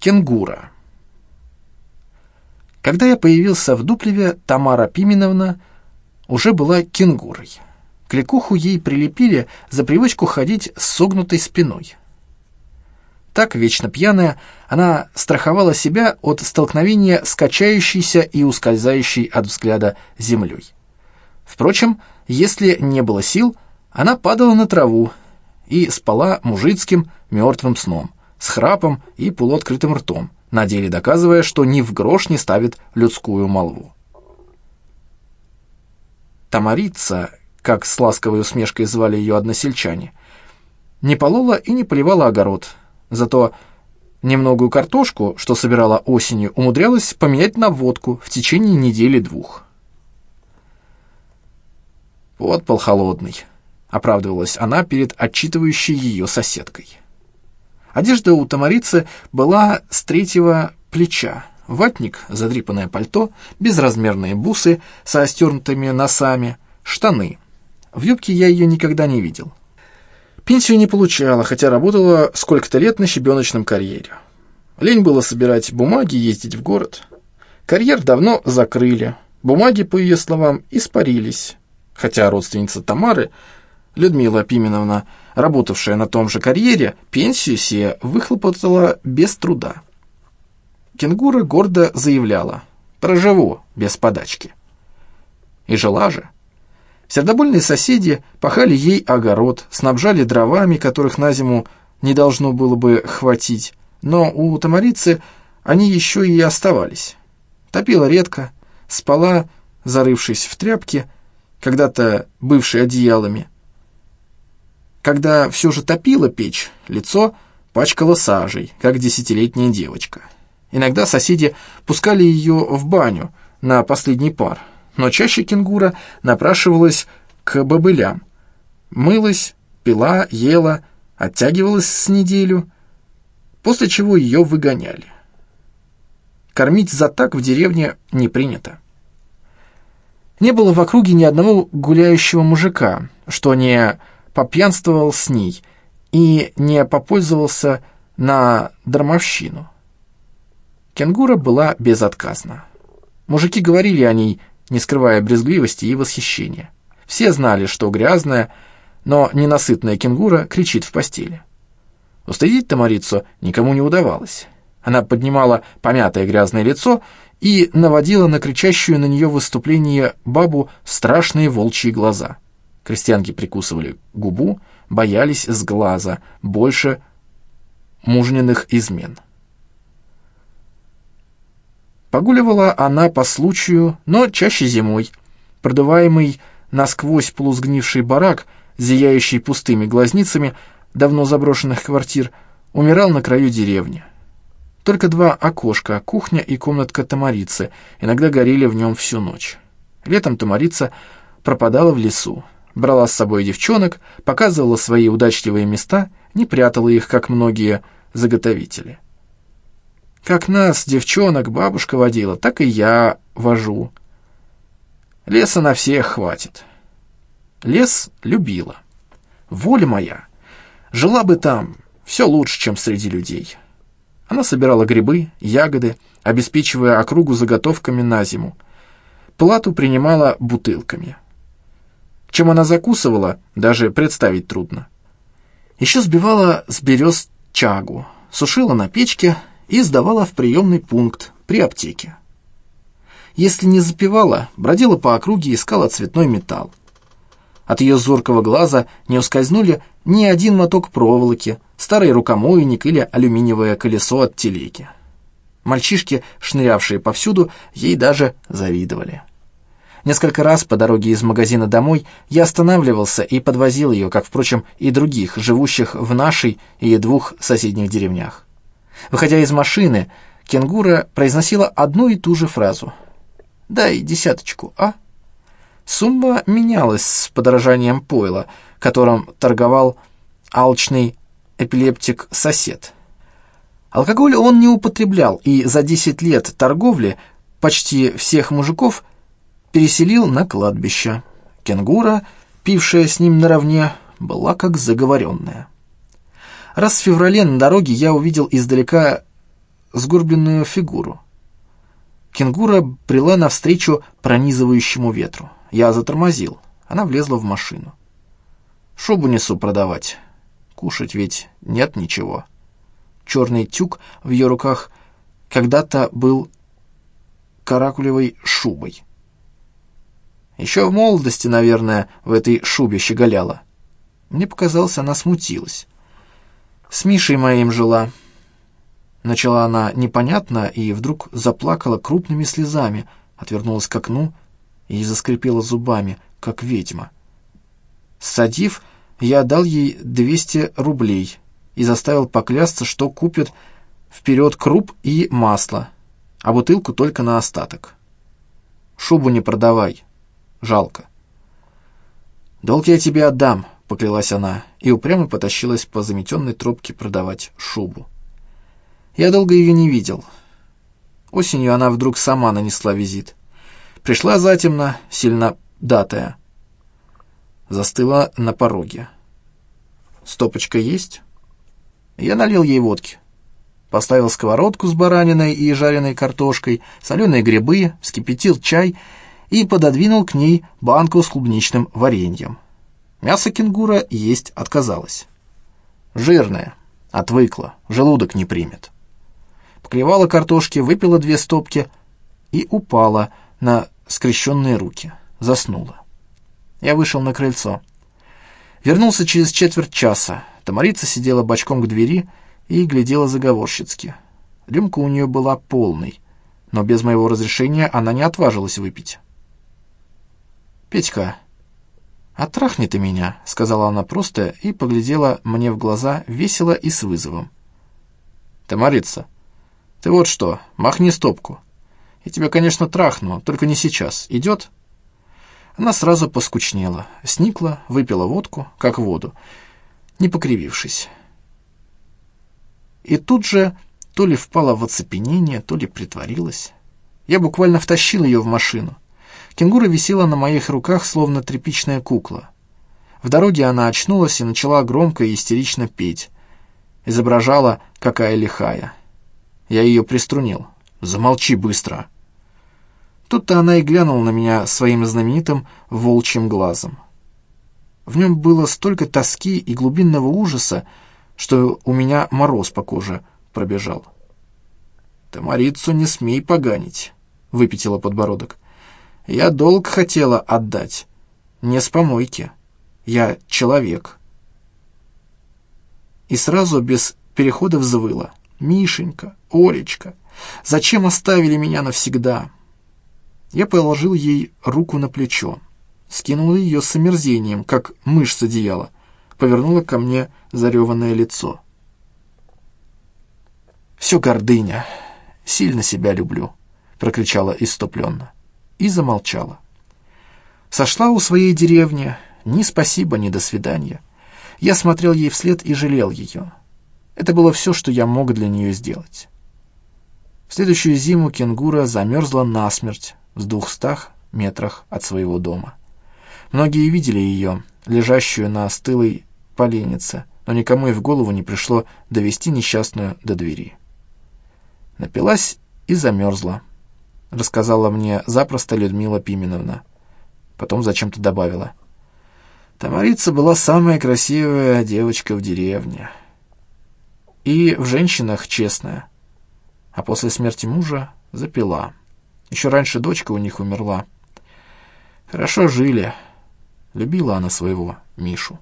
Кенгура. Когда я появился в Дуплеве, Тамара Пименовна уже была кенгурой. Кликуху ей прилепили за привычку ходить с согнутой спиной. Так, вечно пьяная, она страховала себя от столкновения с качающейся и ускользающей от взгляда землей. Впрочем, если не было сил, она падала на траву и спала мужицким мертвым сном – с храпом и полуоткрытым ртом, на деле доказывая, что ни в грош не ставит людскую молву. Тамарица, как с ласковой усмешкой звали ее односельчане, не полола и не поливала огород, зато немногую картошку, что собирала осенью, умудрялась поменять на водку в течение недели-двух. «Вот пол холодный», — оправдывалась она перед отчитывающей ее соседкой. Одежда у тамарицы была с третьего плеча. Ватник, задрипанное пальто, безразмерные бусы со остёрнутыми носами, штаны. В юбке я ее никогда не видел. Пенсию не получала, хотя работала сколько-то лет на щебеночном карьере. Лень было собирать бумаги, ездить в город. Карьер давно закрыли. Бумаги, по ее словам, испарились. Хотя родственница Тамары Людмила Пименовна, работавшая на том же карьере, пенсию себе выхлопотала без труда. Кенгура гордо заявляла «проживу без подачки». И жила же. Сердобольные соседи пахали ей огород, снабжали дровами, которых на зиму не должно было бы хватить, но у Тамарицы они еще и оставались. Топила редко, спала, зарывшись в тряпки, когда-то бывшие одеялами, когда все же топила печь, лицо пачкало сажей, как десятилетняя девочка. Иногда соседи пускали ее в баню на последний пар, но чаще кенгура напрашивалась к бобылям. Мылась, пила, ела, оттягивалась с неделю, после чего ее выгоняли. Кормить за так в деревне не принято. Не было в округе ни одного гуляющего мужика, что не попьянствовал с ней и не попользовался на дармовщину. Кенгура была безотказна. Мужики говорили о ней, не скрывая брезгливости и восхищения. Все знали, что грязная, но ненасытная кенгура кричит в постели. Устыдить Тамарицу никому не удавалось. Она поднимала помятое грязное лицо и наводила на кричащую на нее выступление бабу страшные волчьи глаза — Крестьянки прикусывали губу, боялись с глаза, больше мужниных измен. Погуливала она по случаю, но чаще зимой. Продуваемый насквозь полусгнивший барак, зияющий пустыми глазницами давно заброшенных квартир, умирал на краю деревни. Только два окошка, кухня и комнатка Тамарицы, иногда горели в нем всю ночь. Летом Тамарица пропадала в лесу брала с собой девчонок, показывала свои удачливые места, не прятала их, как многие заготовители. Как нас, девчонок, бабушка водила, так и я вожу. Леса на всех хватит. Лес любила. Воля моя. Жила бы там, все лучше, чем среди людей. Она собирала грибы, ягоды, обеспечивая округу заготовками на зиму. Плату принимала бутылками. Чем она закусывала, даже представить трудно. Еще сбивала с берез чагу, сушила на печке и сдавала в приемный пункт при аптеке. Если не запивала, бродила по округе и искала цветной металл. От ее зоркого глаза не ускользнули ни один моток проволоки, старый рукомойник или алюминиевое колесо от телеги. Мальчишки, шнырявшие повсюду, ей даже завидовали. Несколько раз по дороге из магазина домой я останавливался и подвозил ее, как, впрочем, и других, живущих в нашей и двух соседних деревнях. Выходя из машины, кенгура произносила одну и ту же фразу. «Дай десяточку, а?» Сумма менялась с подорожанием пойла, которым торговал алчный эпилептик-сосед. Алкоголь он не употреблял, и за 10 лет торговли почти всех мужиков переселил на кладбище. Кенгура, пившая с ним наравне, была как заговоренная. Раз в феврале на дороге я увидел издалека сгорбленную фигуру. Кенгура брела навстречу пронизывающему ветру. Я затормозил. Она влезла в машину. Шубу несу продавать. Кушать ведь нет ничего. Черный тюк в ее руках когда-то был каракулевой шубой. Еще в молодости, наверное, в этой шубе щеголяла. Мне показалось, она смутилась. С Мишей моим жила. Начала она непонятно и вдруг заплакала крупными слезами, отвернулась к окну и заскрипела зубами, как ведьма. Садив, я дал ей 200 рублей и заставил поклясться, что купит вперед круп и масло, а бутылку только на остаток. Шубу не продавай, жалко. «Долг я тебе отдам», — поклялась она, и упрямо потащилась по заметенной тропке продавать шубу. Я долго ее не видел. Осенью она вдруг сама нанесла визит. Пришла затемно, сильно датая. Застыла на пороге. «Стопочка есть?» Я налил ей водки. Поставил сковородку с бараниной и жареной картошкой, соленые грибы, вскипятил чай и пододвинул к ней банку с клубничным вареньем. Мясо кенгура есть отказалось. Жирное, отвыкла, желудок не примет. Поклевала картошки, выпила две стопки и упала на скрещенные руки. Заснула. Я вышел на крыльцо. Вернулся через четверть часа. Тамарица сидела бочком к двери и глядела заговорщицки. Рюмка у нее была полной, но без моего разрешения она не отважилась выпить. «Петька, оттрахни ты меня», — сказала она просто и поглядела мне в глаза весело и с вызовом. «Тамарица, ты вот что, махни стопку. Я тебя, конечно, трахну, только не сейчас. Идет?» Она сразу поскучнела, сникла, выпила водку, как воду, не покривившись и тут же то ли впала в оцепенение, то ли притворилась. Я буквально втащил ее в машину. Кенгура висела на моих руках, словно тряпичная кукла. В дороге она очнулась и начала громко и истерично петь. Изображала, какая лихая. Я ее приструнил. «Замолчи быстро!» Тут-то она и глянула на меня своим знаменитым волчьим глазом. В нем было столько тоски и глубинного ужаса, что у меня мороз по коже пробежал. «Тамарицу не смей поганить», — выпятила подбородок. «Я долг хотела отдать. Не с помойки. Я человек». И сразу без перехода взвыла. «Мишенька, Олечка, зачем оставили меня навсегда?» Я положил ей руку на плечо, скинул ее с омерзением, как мышь с одеяла, повернула ко мне зареванное лицо. «Все гордыня. Сильно себя люблю», — прокричала иступленно. И замолчала. Сошла у своей деревни. Ни спасибо, ни до свидания. Я смотрел ей вслед и жалел ее. Это было все, что я мог для нее сделать. В следующую зиму кенгура замерзла насмерть в двухстах метрах от своего дома. Многие видели ее, лежащую на остылой поленнице, но никому и в голову не пришло довести несчастную до двери. Напилась и замерзла, рассказала мне запросто Людмила Пименовна. Потом зачем-то добавила. Тамарица была самая красивая девочка в деревне. И в женщинах честная. А после смерти мужа запила. Еще раньше дочка у них умерла. Хорошо жили. Любила она своего Мишу.